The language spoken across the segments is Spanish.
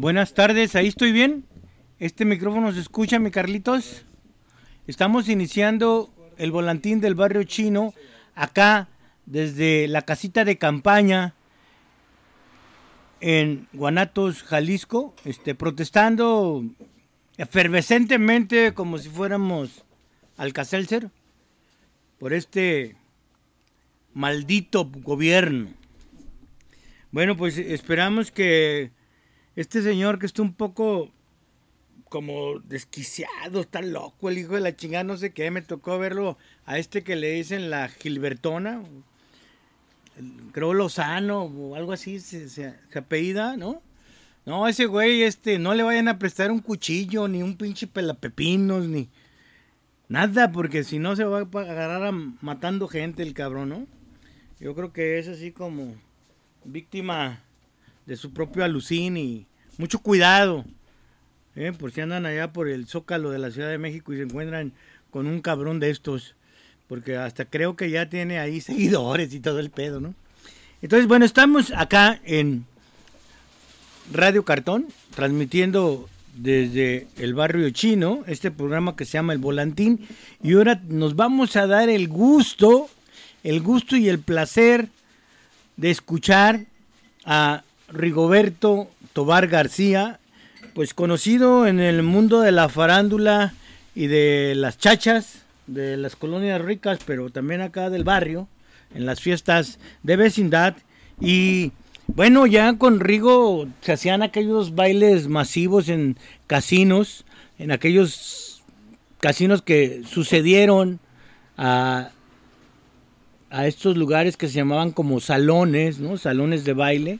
Buenas tardes, ahí estoy bien. Este micrófono se escucha, mi Carlitos. Estamos iniciando el volantín del barrio chino acá desde la casita de campaña en Guanatos, Jalisco, este, protestando efervescentemente como si fuéramos Alcacelser por este maldito gobierno. Bueno, pues esperamos que este señor que está un poco como desquiciado, está loco, el hijo de la chingada, no sé qué, me tocó verlo a este que le dicen la Gilbertona, creo Lozano o algo así se, se, apellida, ¿no? No, ese güey, este, no le vayan a prestar un cuchillo, ni un pinche pelapepinos, ni nada, porque si no se va a agarrar matando gente el cabrón, ¿no? Yo creo que es así como víctima de su propio alucín y mucho cuidado. ¿eh? por si andan allá por el Zócalo de la Ciudad de México y se encuentran con un cabrón de estos, porque hasta creo que ya tiene ahí seguidores y todo el pedo, ¿no? Entonces, bueno, estamos acá en Radio Cartón, transmitiendo desde el barrio chino, este programa que se llama El Volantín, y ahora nos vamos a dar el gusto, el gusto y el placer de escuchar a Rigoberto Tobar García, pues conocido en el mundo de la farándula y de las chachas, de las colonias ricas, pero también acá del barrio, en las fiestas de vecindad. Y bueno, ya con Rigo se hacían aquellos bailes masivos en casinos, en aquellos casinos que sucedieron a, a estos lugares que se llamaban como salones, ¿no? Salones de baile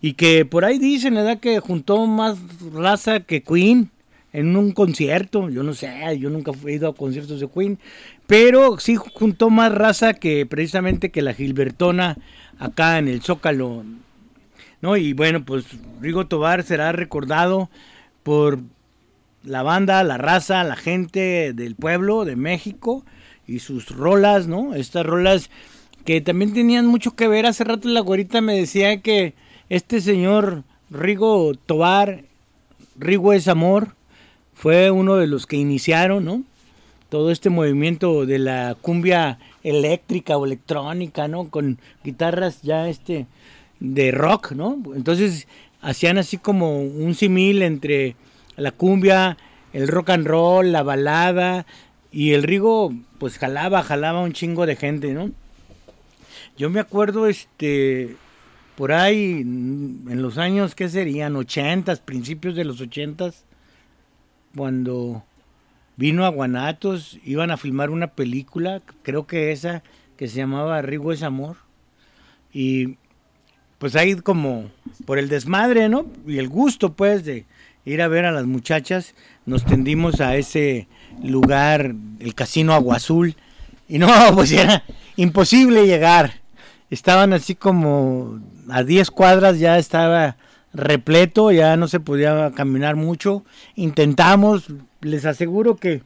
y que por ahí dicen, ¿verdad? Que juntó más raza que Queen en un concierto. Yo no sé, yo nunca he ido a conciertos de Queen, pero sí juntó más raza que precisamente que la Gilbertona acá en el Zócalo. ¿No? Y bueno, pues Rigo Tobar será recordado por la banda, la raza, la gente del pueblo de México y sus rolas, ¿no? Estas rolas que también tenían mucho que ver. Hace rato la güerita me decía que este señor Rigo Tobar, Rigo es amor, fue uno de los que iniciaron, ¿no? Todo este movimiento de la cumbia eléctrica o electrónica, ¿no? Con guitarras ya este de rock, ¿no? Entonces hacían así como un simil entre la cumbia, el rock and roll, la balada y el Rigo pues jalaba, jalaba un chingo de gente, ¿no? Yo me acuerdo este por ahí en los años, ¿qué serían? 80, principios de los 80, cuando vino a Guanatos, iban a filmar una película, creo que esa, que se llamaba Rigo es Amor. Y pues ahí como por el desmadre, ¿no? Y el gusto, pues, de ir a ver a las muchachas, nos tendimos a ese lugar, el Casino Agua Azul. Y no, pues era imposible llegar estaban así como a 10 cuadras, ya estaba repleto, ya no se podía caminar mucho. Intentamos, les aseguro que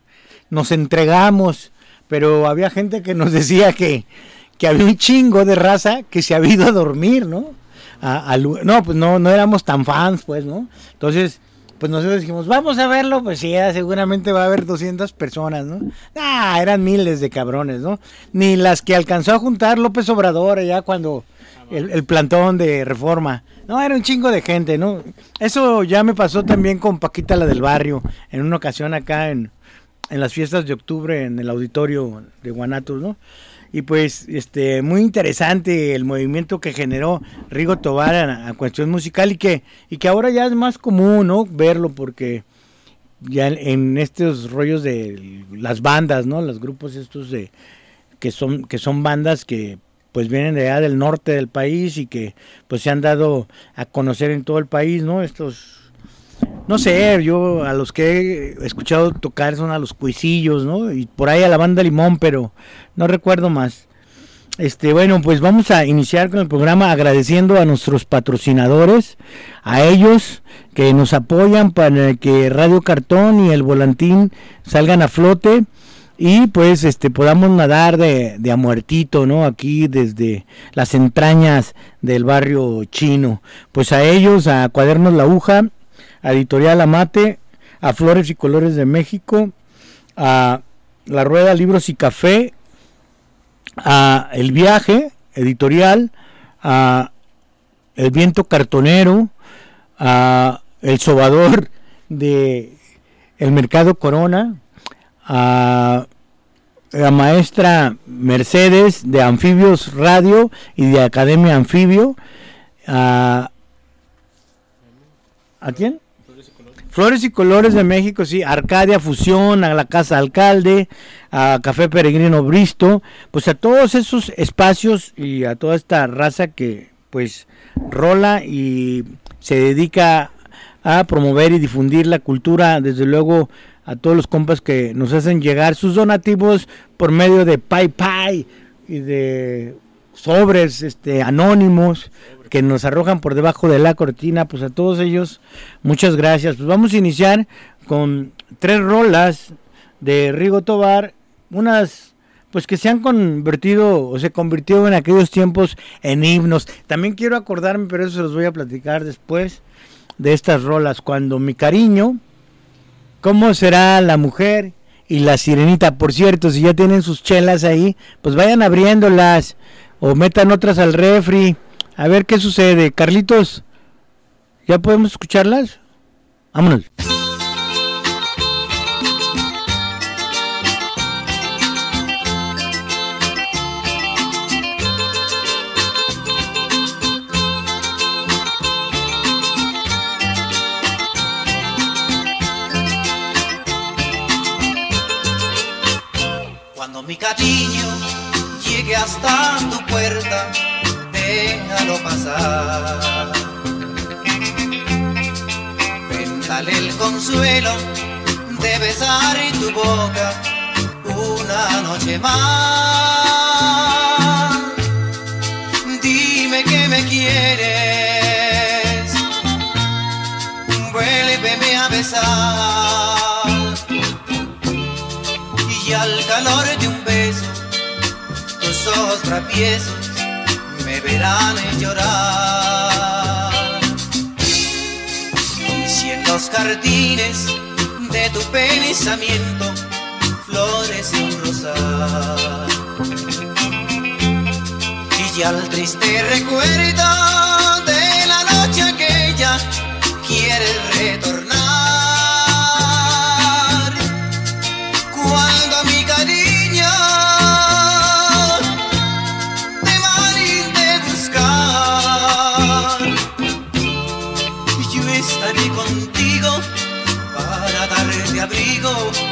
nos entregamos, pero había gente que nos decía que, que había un chingo de raza que se había ido a dormir, ¿no? no, pues no, no éramos tan fans, pues, ¿no? Entonces, pues nosotros dijimos, vamos a verlo, pues sí, seguramente va a haber 200 personas, ¿no? Ah, eran miles de cabrones, ¿no? Ni las que alcanzó a juntar López Obrador ya cuando el, plantón de reforma. No, era un chingo de gente, ¿no? Eso ya me pasó también con Paquita la del barrio, en una ocasión acá en, en las fiestas de octubre en el auditorio de Guanatos, ¿no? y pues este muy interesante el movimiento que generó Rigo Tobar a, cuestión musical y que y que ahora ya es más común no verlo porque ya en estos rollos de las bandas no los grupos estos de que son que son bandas que pues vienen de allá del norte del país y que pues se han dado a conocer en todo el país no estos no sé, yo a los que he escuchado tocar son a los cuisillos, ¿no? Y por ahí a la banda Limón, pero no recuerdo más. Este, bueno, pues vamos a iniciar con el programa agradeciendo a nuestros patrocinadores, a ellos que nos apoyan para que Radio Cartón y el Volantín salgan a flote y pues este podamos nadar de, de a muertito, ¿no? Aquí desde las entrañas del barrio chino. Pues a ellos, a Cuadernos La Aguja, a Editorial Amate, a Flores y Colores de México, a La Rueda Libros y Café, a El Viaje Editorial, a El Viento Cartonero, a El Sobador de El Mercado Corona, a la maestra Mercedes de Anfibios Radio y de Academia Anfibio. ¿A, ¿a quién? Flores y Colores de México, sí, Arcadia Fusión, a la Casa Alcalde, a Café Peregrino Bristo, pues a todos esos espacios y a toda esta raza que pues rola y se dedica a promover y difundir la cultura, desde luego a todos los compas que nos hacen llegar sus donativos por medio de PayPay y de sobres este anónimos que nos arrojan por debajo de la cortina, pues a todos ellos muchas gracias. Pues vamos a iniciar con tres rolas de Rigo Tobar, unas pues que se han convertido o se convirtió en aquellos tiempos en himnos. También quiero acordarme, pero eso se los voy a platicar después de estas rolas cuando mi cariño ¿Cómo será la mujer y la sirenita? Por cierto, si ya tienen sus chelas ahí, pues vayan abriéndolas o metan otras al refri. A ver qué sucede. Carlitos, ¿ya podemos escucharlas? Vámonos. Mi cariño llegue hasta tu puerta, déjalo pasar. Véndale el consuelo de besar en tu boca una noche más. Dime que me quieres, vuélveme a besar y al calor tus ojos me verán llorar. Y si en los jardines de tu pensamiento florece un rosal, y ya al triste recuerdo de la noche aquella quieres retornar. Y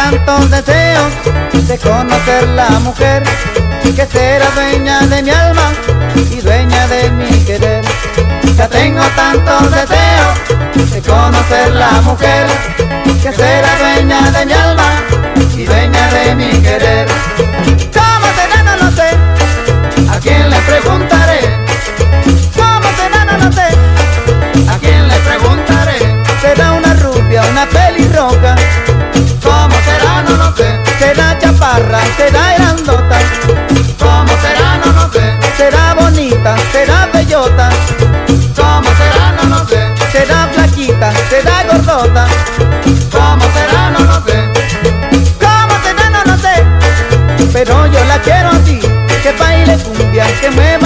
tantos deseos de conocer la mujer que será dueña de mi alma y dueña de mi querer. Ya tengo tantos deseos de conocer la mujer que será dueña de mi alma y dueña de mi querer. ¿Cómo será? No lo sé. ¿A quién le preguntaré? ¿Cómo será? No lo sé. ¿A quién le preguntaré? Será una rubia, una pelirroja sé. Será chaparra, será grandota. ¿Cómo será? No, no sé. Será bonita, será bellota. ¿Cómo será? No, no sé. Será flaquita, será gordota. ¿Cómo será? No, no sé. ¿Cómo será? No, no sé. Pero yo la quiero así, que baile cumbia, que mueva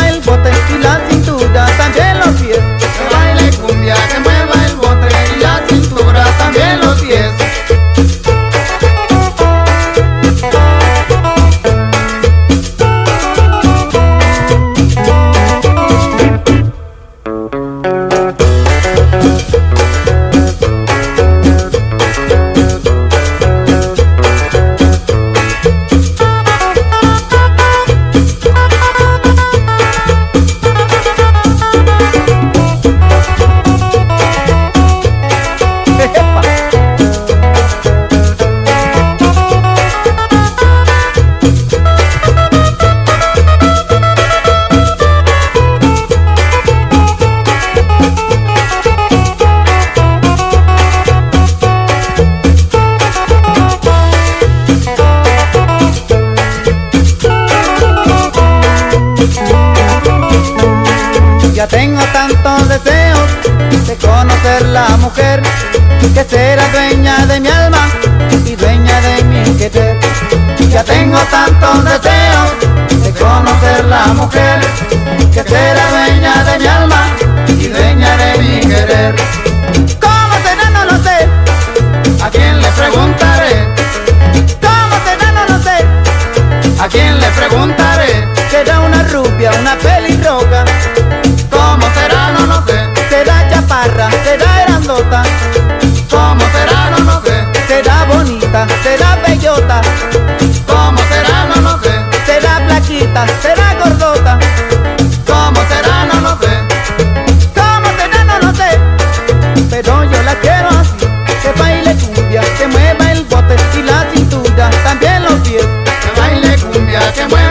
tengo tantos deseos de conocer la mujer que será dueña de mi alma y dueña de mi querer. Ya tengo tantos deseos de conocer la mujer que será dueña de mi alma y dueña de mi querer. ¿Cómo será? No lo sé. ¿A quién le preguntaré? ¿Cómo será? No lo sé. ¿A quién le preguntaré? Será una rubia, una pelirroja, ¿Cómo será? No lo sé. será flaquita, será gordota. ¿Cómo será? No lo sé. ¿Cómo será? No lo sé. Pero yo la quiero así, que baile cumbia, que mueva el bote y la cintura, también los pies. Que baile cumbia, que mueva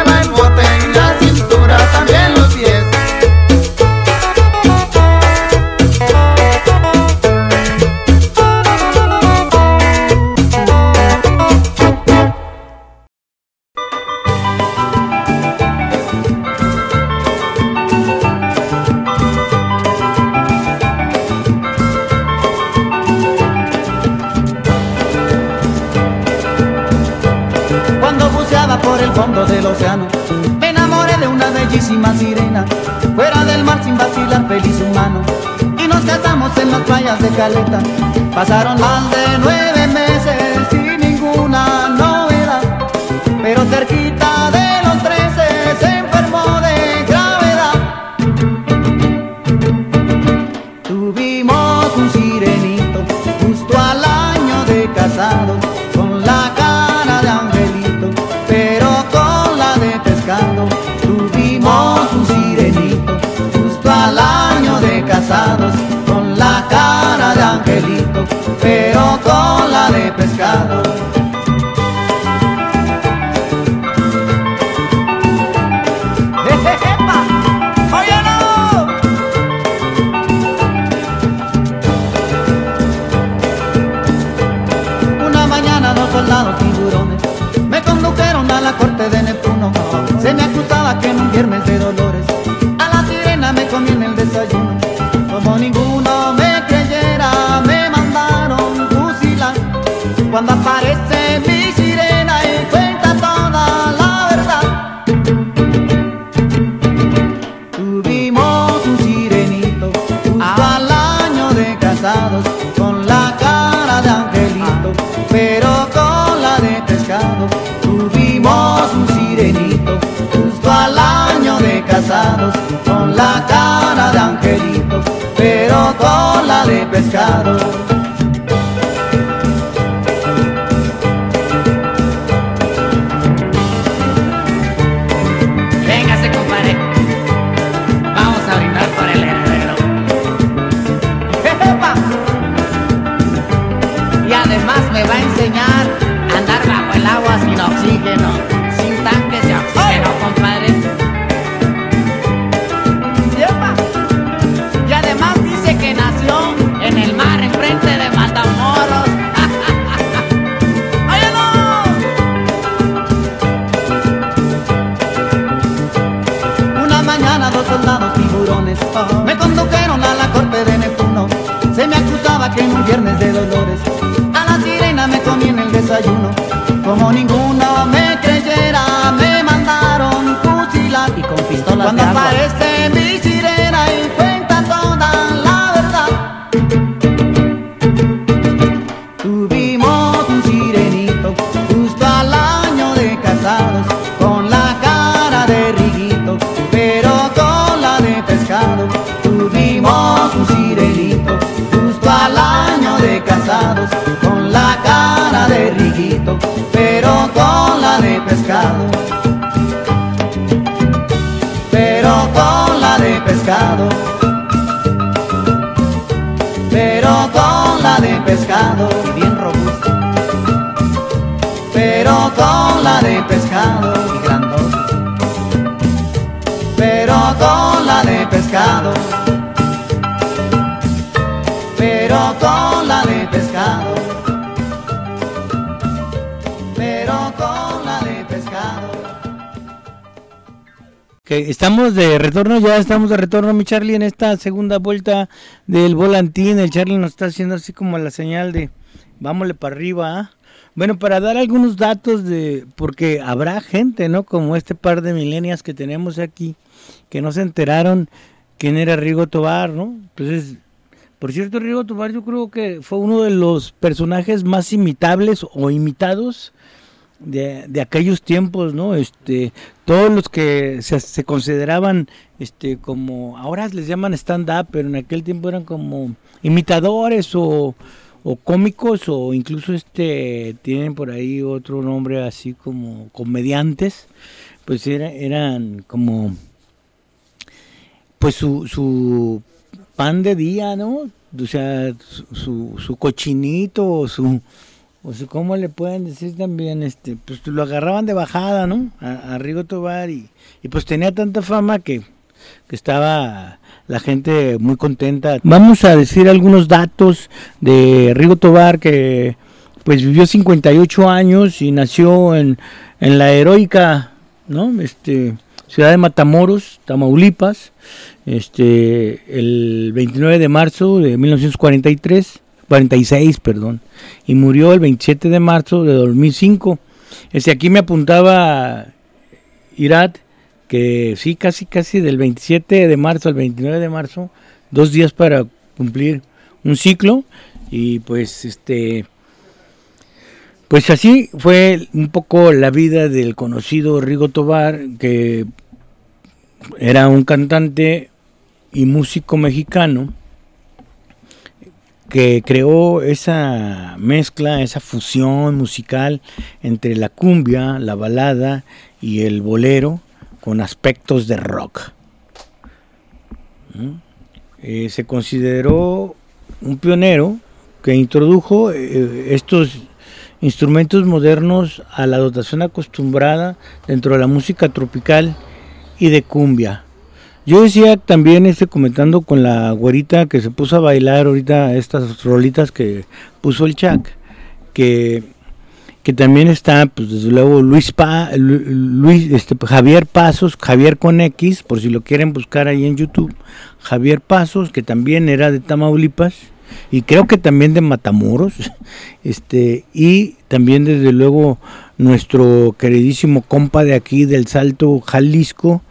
Pasaron más de nueve meses sin ninguna novedad. Pero cerquita de los trece se enfermó de gravedad. Tuvimos un sirenito justo al año de casados, con la cara de angelito, pero con la de pescado. Como pero con la de pescado, bien robusto. Pero con estamos de retorno, ya estamos de retorno, mi Charlie, en esta segunda vuelta del volantín. El Charlie nos está haciendo así como la señal de vámonos para arriba. ¿ah? Bueno, para dar algunos datos de, porque habrá gente, ¿no? Como este par de milenias que tenemos aquí, que no se enteraron quién era Rigo Tobar, ¿no? Entonces, por cierto, Rigo Tobar yo creo que fue uno de los personajes más imitables o imitados de, de aquellos tiempos, ¿no? Este, todos los que se, consideraban, este, como, ahora les llaman stand-up, pero en aquel tiempo eran como imitadores o, o cómicos o incluso este, tienen por ahí otro nombre así como comediantes, pues era, eran como, pues su, su pan de día, ¿no? O sea, su, su, su cochinito o su, o sea, ¿cómo le pueden decir también? Este, pues lo agarraban de bajada, ¿no? A, a Rigo Tobar y, y pues tenía tanta fama que, que estaba la gente muy contenta. Vamos a decir algunos datos de Rigo Tobar que pues vivió 58 años y nació en, en la heroica, ¿no? Este, ciudad de Matamoros, Tamaulipas, este, el 29 de marzo de 1943, 46, perdón, y murió el 27 de marzo de 2005. Este, aquí me apuntaba Irat que sí, casi, casi del 27 de marzo al 29 de marzo, dos días para cumplir un ciclo y pues este pues así fue un poco la vida del conocido Rigo Tobar que era un cantante y músico mexicano que creó esa mezcla, esa fusión musical entre la cumbia, la balada y el bolero con aspectos de rock. ¿Mm? Eh, se consideró un pionero que introdujo eh, estos instrumentos modernos a la dotación acostumbrada dentro de la música tropical y de cumbia. Yo decía también, este, comentando con la güerita que se puso a bailar ahorita estas rolitas que puso el Chac, que, que también está, pues desde luego, Luis, este, Javier Pasos, Javier con X, por si lo quieren buscar ahí en YouTube, Javier Pasos, que también era de Tamaulipas, y creo que también de Matamoros, este, y también desde luego nuestro queridísimo compa de aquí del Salto Jalisco,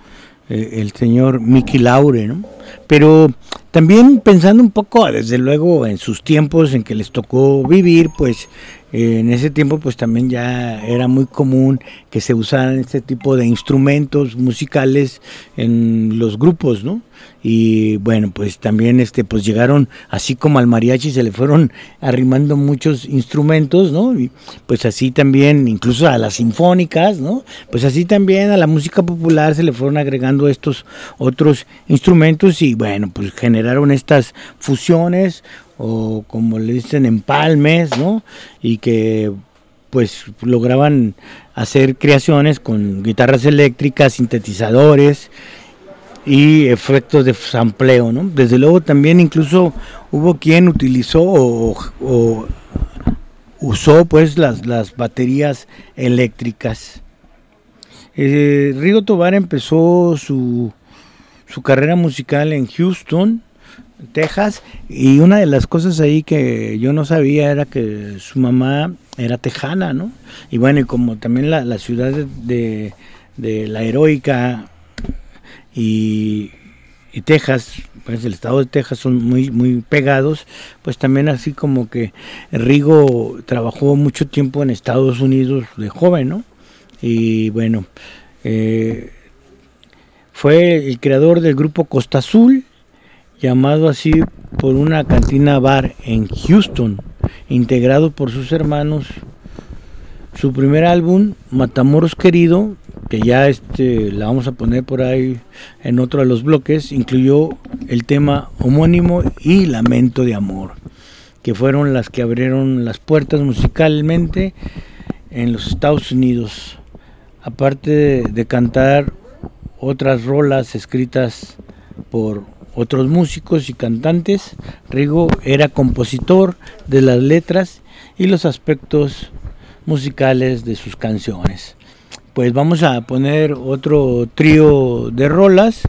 el señor Miki Laure, ¿no? Pero también pensando un poco, desde luego, en sus tiempos en que les tocó vivir, pues eh, en ese tiempo pues también ya era muy común que se usaran este tipo de instrumentos musicales en los grupos, ¿no? Y bueno, pues también este pues llegaron así como al mariachi se le fueron arrimando muchos instrumentos, ¿no? Y pues así también incluso a las sinfónicas, ¿no? Pues así también a la música popular se le fueron agregando estos otros instrumentos y bueno, pues generaron estas fusiones o como le dicen empalmes, ¿no? Y que pues lograban hacer creaciones con guitarras eléctricas, sintetizadores y efectos de sampleo, ¿no? Desde luego también incluso hubo quien utilizó o, usó pues las, las baterías eléctricas. Eh, Rigo Tobar empezó su, su carrera musical en Houston, Texas, y una de las cosas ahí que yo no sabía era que su mamá era tejana, ¿no? Y bueno, y como también la, la ciudad de, de la heroica y, Texas, pues el estado de Texas son muy, muy pegados, pues también así como que Rigo trabajó mucho tiempo en Estados Unidos de joven, ¿no? Y bueno, eh, fue el creador del grupo Costa Azul, llamado así por una cantina bar en Houston, integrado por sus hermanos. Su primer álbum, Matamoros Querido, que ya este la vamos a poner por ahí en otro de los bloques, incluyó el tema homónimo y Lamento de Amor, que fueron las que abrieron las puertas musicalmente en los Estados Unidos. Aparte de, de cantar otras rolas escritas por otros músicos y cantantes, Rigo era compositor de las letras y los aspectos musicales de sus canciones. Pues vamos a poner otro trío de rolas.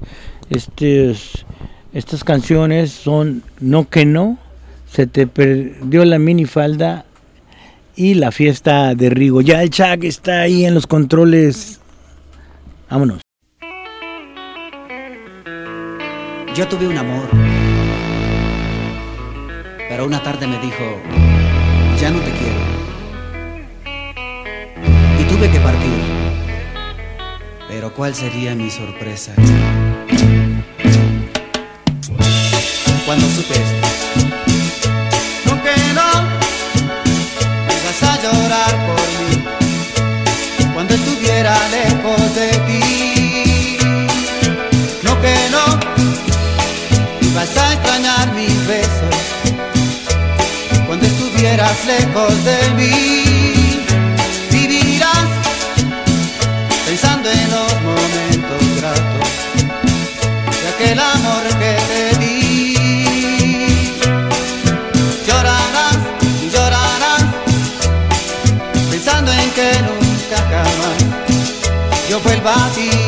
Estes, estas canciones son No que no, Se te perdió la minifalda y La fiesta de Rigo. Ya el Chuck está ahí en los controles. Vámonos. Yo tuve un amor, pero una tarde me dijo, ya no te quiero. Y tuve que partir, pero ¿cuál sería mi sorpresa? Cuando supe esto, No que no vas a llorar por mí cuando estuviera lejos de ti. No que no vas a extrañar mis besos cuando estuvieras lejos de mí. Yo vuelva a ti.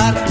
lugar.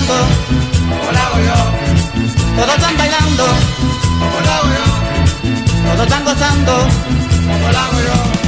bailando, como lo hago yo. Todos están bailando, como lo hago yo. Todos están gozando, como lo hago yo.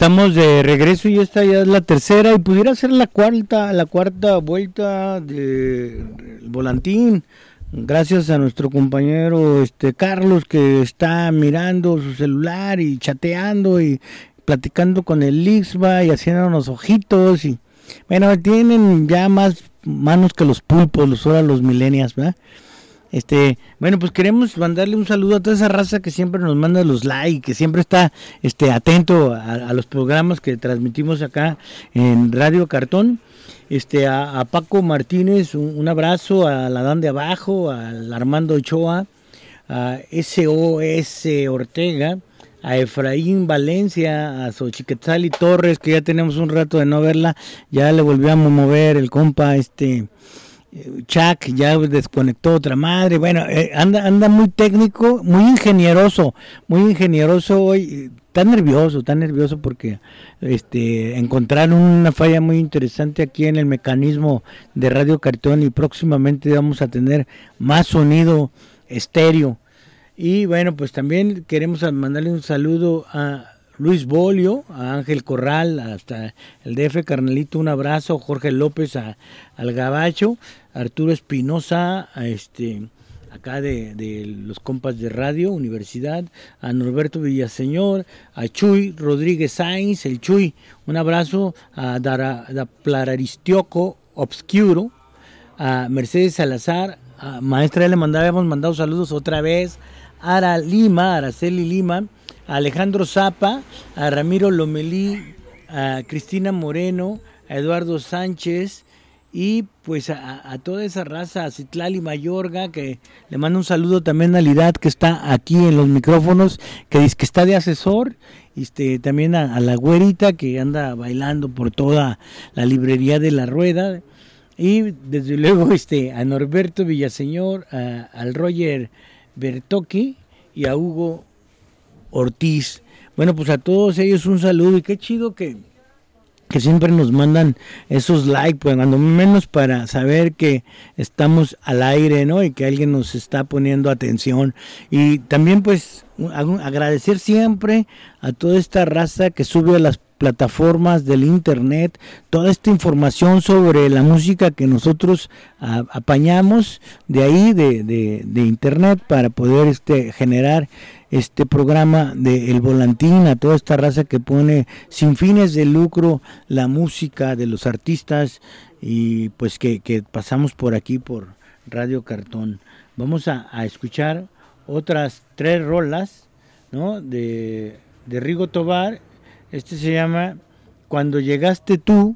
Estamos de regreso y esta ya es la tercera y pudiera ser la cuarta, la cuarta vuelta del volantín. Gracias a nuestro compañero este Carlos que está mirando su celular y chateando y platicando con el Lixba y haciendo unos ojitos y bueno, tienen ya más manos que los pulpos, los ahora los millennials, ¿verdad? Este, bueno, pues queremos mandarle un saludo a toda esa raza que siempre nos manda los likes, que siempre está este atento a, los programas que transmitimos acá en Radio Cartón. Este, a, Paco Martínez, un, abrazo, a la Dan de abajo, al Armando Ochoa, a SOS Ortega, a Efraín Valencia, a Xochiquetzali Torres, que ya tenemos un rato de no verla, ya le volvíamos a mover el compa, este, Chuck ya desconectó otra madre, bueno, eh, anda, anda muy técnico, muy ingenieroso, muy ingenieroso hoy, tan nervioso, tan nervioso porque este encontraron una falla muy interesante aquí en el mecanismo de Radio Cartón y próximamente vamos a tener más sonido estéreo. Y bueno, pues también queremos mandarle un saludo a Luis Bolio, a Ángel Corral, hasta el DF Carnalito, un abrazo, Jorge López a, al Gabacho, Arturo Espinosa, este acá de, de, los compas de radio, universidad, a Norberto Villaseñor, a Chuy Rodríguez Sainz, el Chuy, un abrazo a Dara, da Obscuro, a Mercedes Salazar, a maestra le mandábamos mandado saludos otra vez, Ara Lima, Araceli Lima, a Alejandro Zapa, a Ramiro Lomelí, a Cristina Moreno, a Eduardo Sánchez y pues a, toda esa raza, a Citlali Mayorga, que le mando un saludo también a Lidad, que está aquí en los micrófonos, que dice que está de asesor, este, también a, la güerita que anda bailando por toda la librería de la rueda, y desde luego este, a Norberto Villaseñor, al Roger Bertocchi y a Hugo Ortiz. Bueno, pues a todos ellos un saludo y qué chido que que siempre nos mandan esos likes, pues cuando menos para saber que estamos al aire, ¿no? Y que alguien nos está poniendo atención. Y también pues agradecer siempre a toda esta raza que sube a las plataformas del internet, toda esta información sobre la música que nosotros apañamos de ahí, de, de, internet, para poder este, generar este programa de El Volantín, a toda esta raza que pone sin fines de lucro la música de los artistas y pues que, pasamos por aquí por Radio Cartón. Vamos a, escuchar otras tres rolas ¿no? de, de Rigo Tobar. Este se llama Cuando llegaste tú,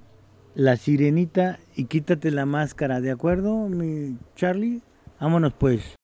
La Sirenita y quítate la máscara, ¿de acuerdo, mi Charlie? Vámonos pues.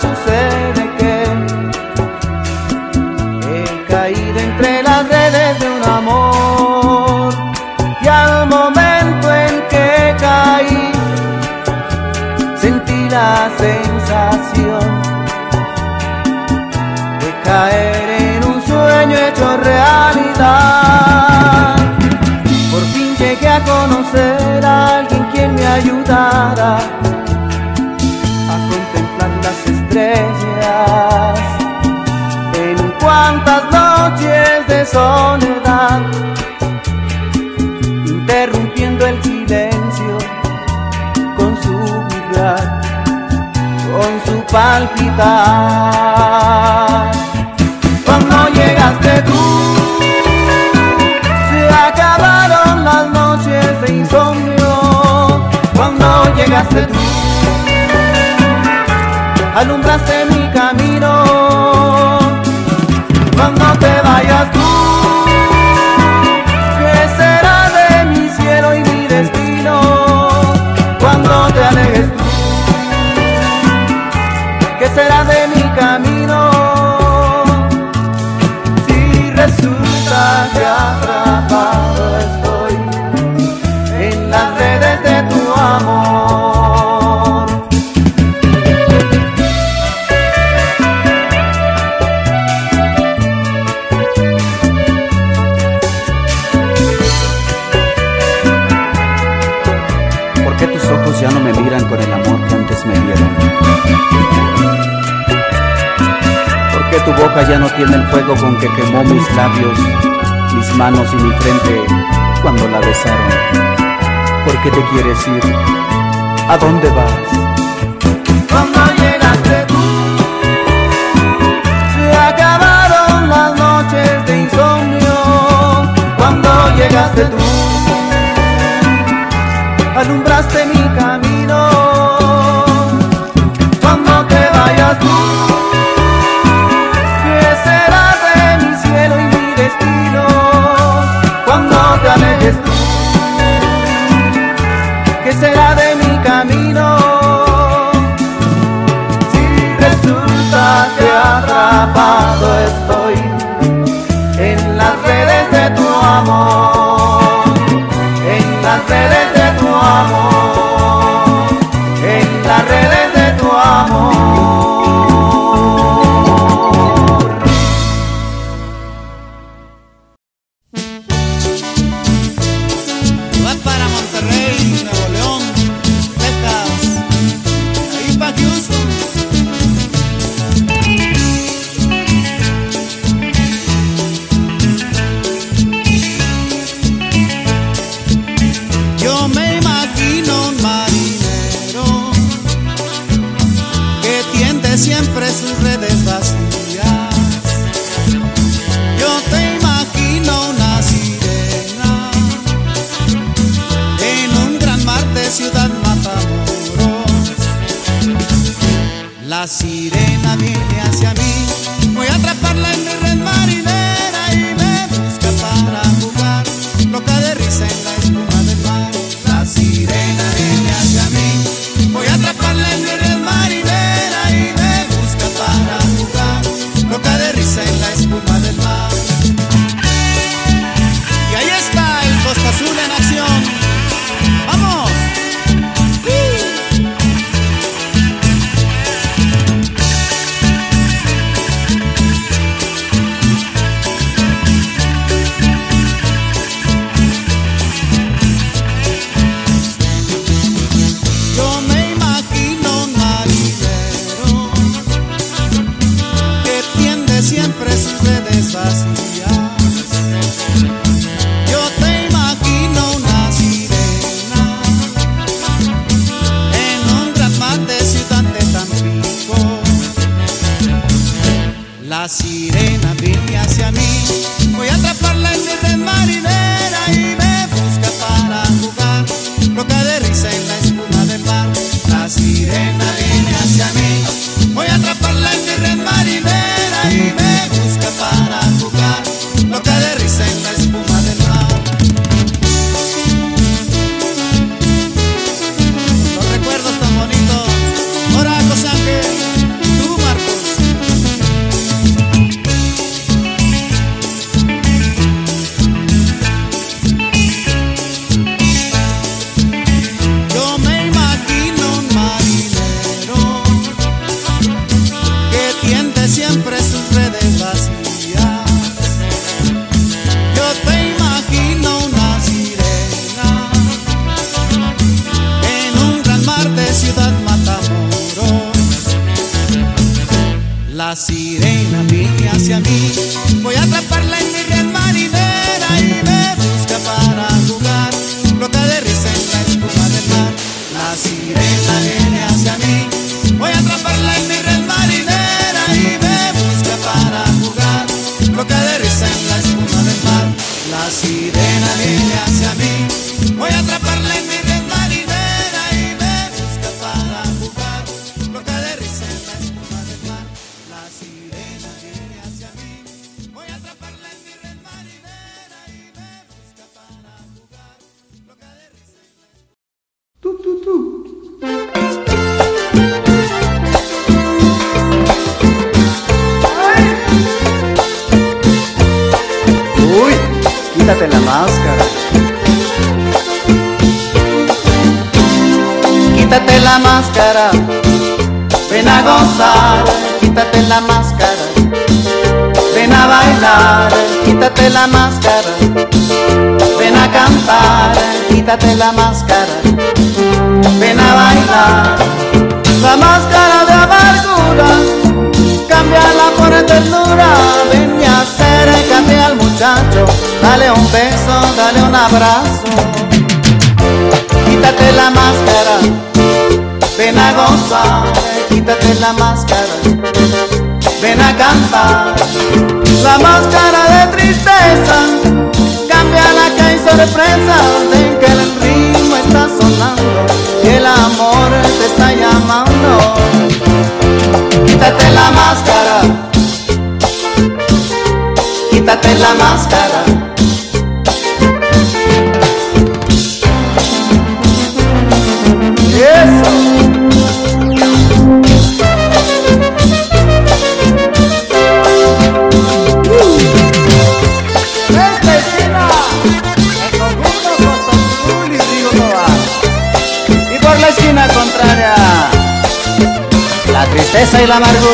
Sucede que he caído entre las redes de un amor y al momento en que caí sentí la sensación de caer en un sueño hecho realidad. Por fin llegué a conocer a alguien quien me ayudara soledad, interrumpiendo el silencio con su vibrar, con su palpitar. Cuando llegaste tú, se acabaron las noches de insomnio. Cuando llegaste tú, alumbraste mi boca ya no tiene el fuego con que quemó mis labios, mis manos y mi frente cuando la besaron. ¿Por qué te quieres ir? ¿A dónde vas? Cuando llegaste tú, se acabaron las noches de insomnio. Cuando llegaste tú alumbraste mi camino. Será de mi camino? Si resulta que atrapado estoy en las redes de tu amor, La máscara de tristeza cambia la que hay sorpresa. en que el ritmo está sonando y el amor te está llamando. Quítate la máscara. Quítate la máscara el amargo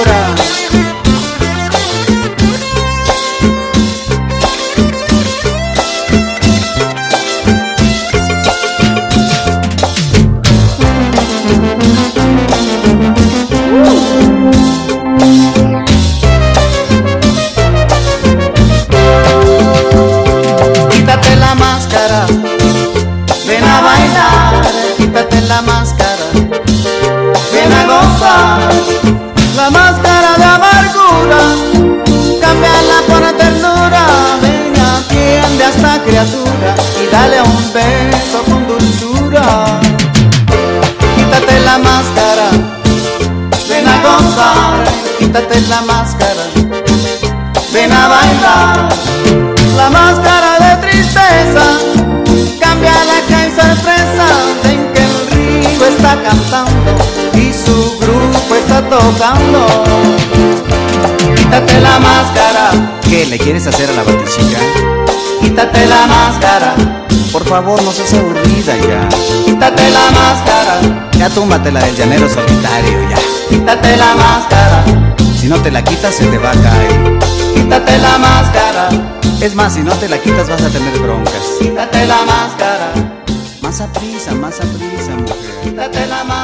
la máscara Ven a bailar La máscara de tristeza Cambia la que sorpresa Ven que el río está cantando Y su grupo está tocando Quítate la máscara ¿Qué? ¿Le quieres hacer a la batichica? Quítate la máscara por favor, no seas aburrida ya. Quítate la máscara. Ya túmbatela del llanero solitario ya. Quítate la máscara. Si no te la quitas, se te va a caer. quítate la máscara, Es más, si no te la quitas, vas a tener broncas. quítate la máscara, Más a prisa, más a prisa, mujer. quítate la máscara,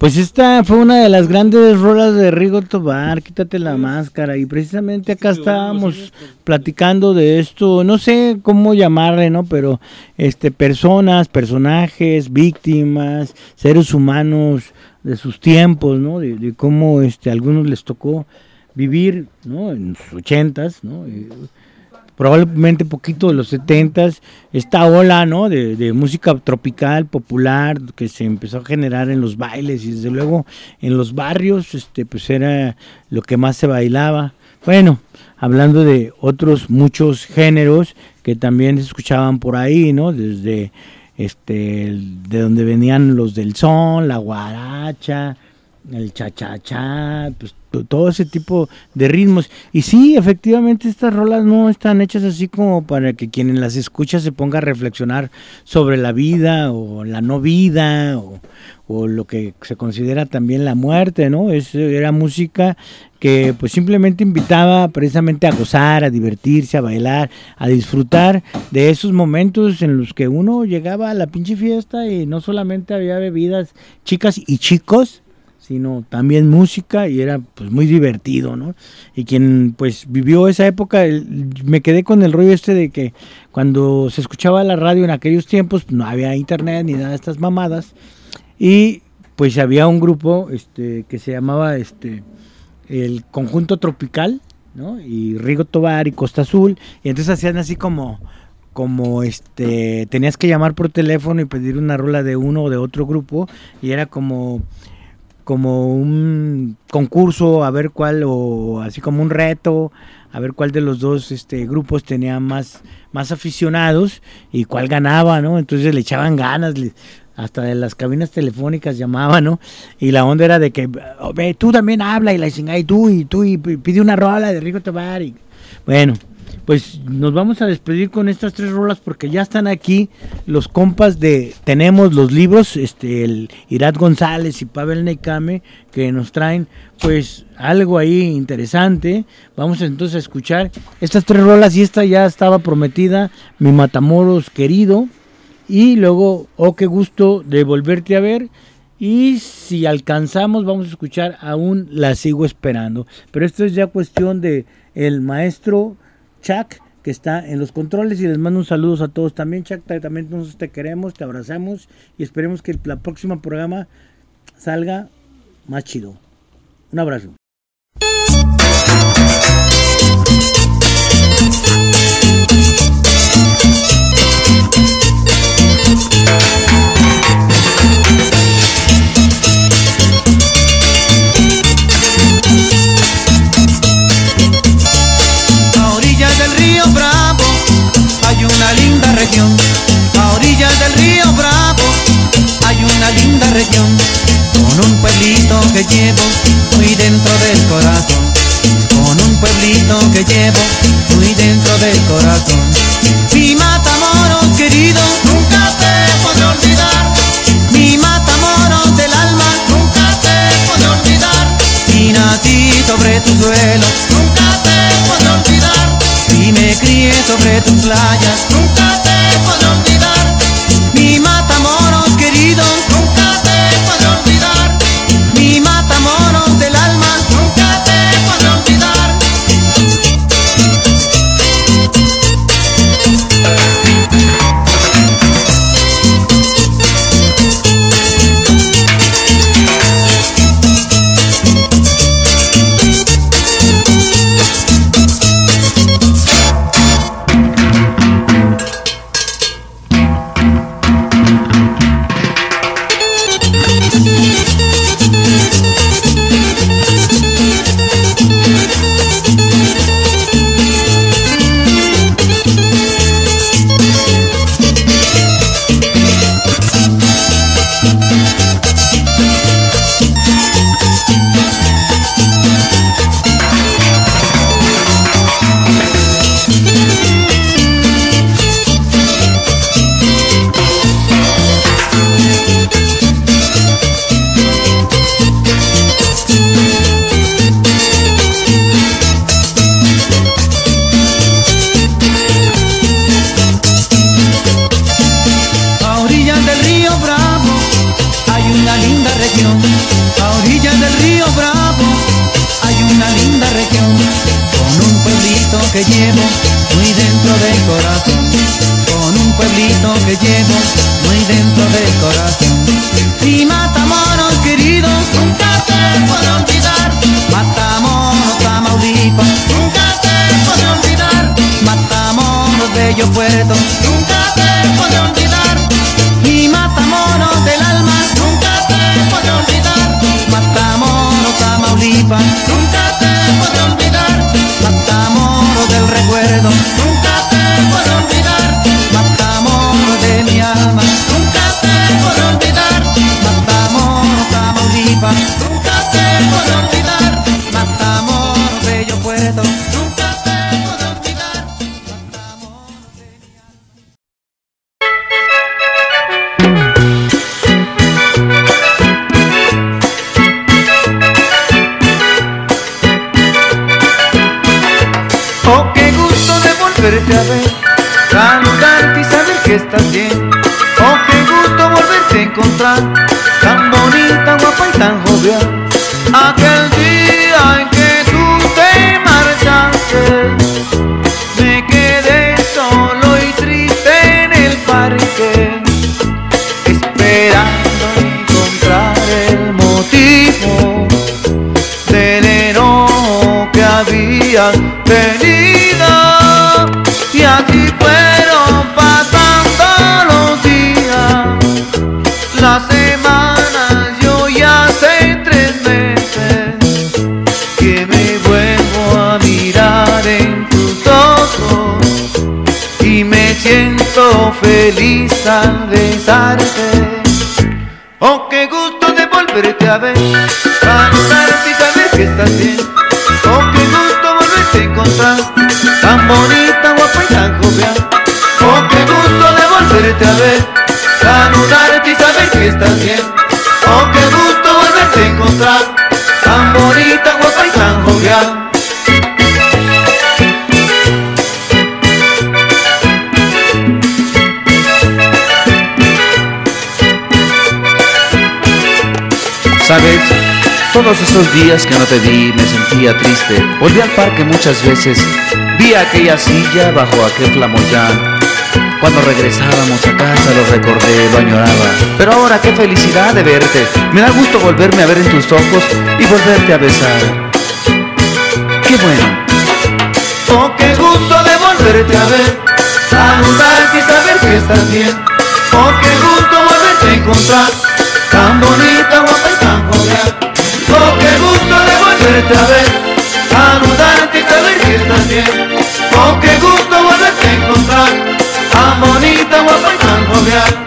Pues esta fue una de las grandes rolas de Rigo Tobar, quítate la máscara. Y precisamente acá estábamos platicando de esto, no sé cómo llamarle, ¿no? Pero este, personas, personajes, víctimas, seres humanos de sus tiempos, ¿no? De, de cómo este, a algunos les tocó vivir, ¿no? En sus ochentas, ¿no? Y, probablemente poquito de los setentas, esta ola, ¿no? De, de música tropical, popular, que se empezó a generar en los bailes y desde luego en los barrios, este, pues era lo que más se bailaba. Bueno, hablando de otros muchos géneros que también se escuchaban por ahí, ¿no? Desde este, de donde venían los del son, la guaracha, el cha-cha-cha, pues to- todo ese tipo de ritmos. Y sí, efectivamente estas rolas no están hechas así como para que quien las escucha se ponga a reflexionar sobre la vida o la no vida o, o lo que se considera también la muerte, ¿no? Es, era música que pues simplemente invitaba precisamente a gozar, a divertirse, a bailar, a disfrutar de esos momentos en los que uno llegaba a la pinche fiesta y no solamente había bebidas chicas y chicos, sino también música y era pues muy divertido, ¿no? Y quien pues vivió esa época, el- me quedé con el rollo este de que cuando se escuchaba la radio en aquellos tiempos pues, no había internet ni nada de estas mamadas y pues había un grupo este que se llamaba este el conjunto tropical, ¿no? Y Rigo Tobar y Costa Azul y entonces hacían así como como este tenías que llamar por teléfono y pedir una rola de uno o de otro grupo y era como como un concurso a ver cuál o así como un reto a ver cuál de los dos este grupos tenía más más aficionados y cuál ganaba no entonces le echaban ganas hasta de las cabinas telefónicas llamaban no y la onda era de que "Oh, tú también habla y la chingada y tú y tú y pide una rola de Rico Tobar y bueno pues nos vamos a despedir con estas tres rolas porque ya están aquí los compas de tenemos los libros este el Irat González y Pavel Neikame que nos traen pues algo ahí interesante. Vamos entonces a escuchar estas tres rolas y esta ya estaba prometida mi Matamoros querido. Y luego oh qué gusto de volverte a ver. Y si alcanzamos vamos a escuchar aún la sigo esperando. Pero esto es ya cuestión de el maestro Chuck, que está en los controles y les mando un saludo a todos también, Chuck, ta- también nosotros te queremos, te abrazamos y esperemos que la próxima programa salga más chido. Un abrazo. A orillas del río Bravo hay una linda región. Con un pueblito que llevo muy dentro del corazón. Con un pueblito que llevo muy dentro del corazón. Mi matamoros querido, nunca te podré olvidar. Mi matamoros del alma, nunca te podré olvidar. Y nací sobre tu suelo, nunca te podré. Y me crié sobre tus playas, nunca te podré olvidar. Mi matamoros querido, Todos esos días que no te vi me sentía triste. Volví al parque muchas veces, vi aquella silla bajo aquel flamoyán. Cuando regresábamos a casa lo recordé, lo añoraba. Pero ahora qué felicidad de verte. Me da gusto volverme a ver en tus ojos y volverte a besar. Qué bueno. Oh, qué gusto de volverte a ver. Saludarte y saber que estás bien. Oh, qué gusto volverte a encontrar. Tan bonito qué gusto de volverte a ver, saludarte y saber que estás bien. Con oh, qué gusto volverte a encontrar, tan bonita, guapa y tan jovial.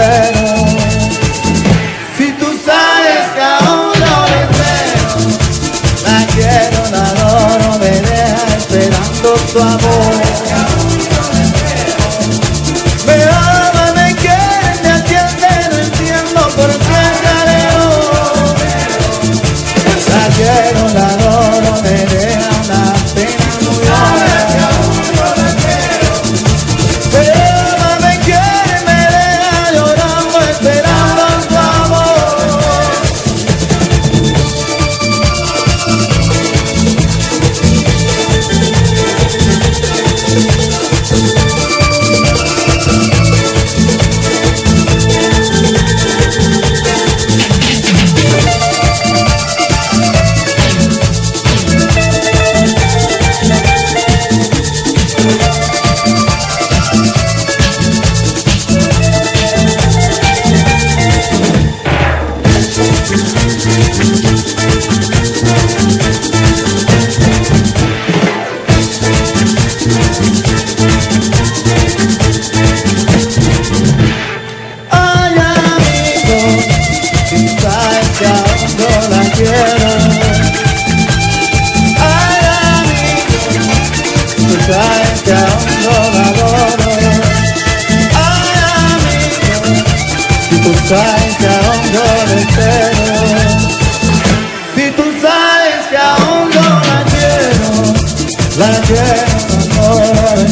river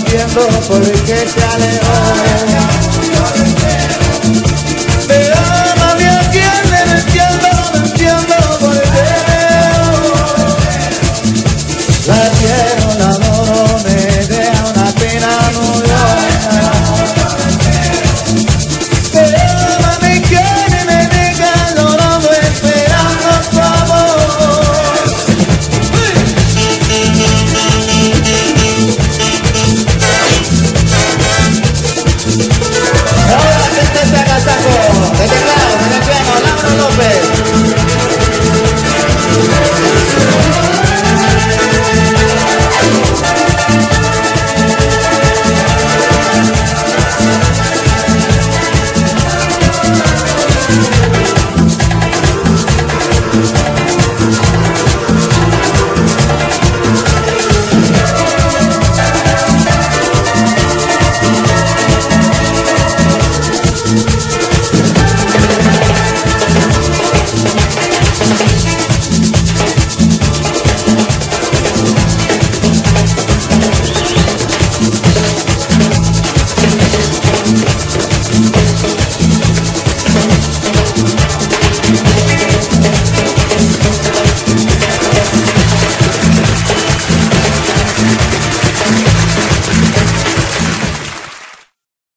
entiendo por qué se alejó.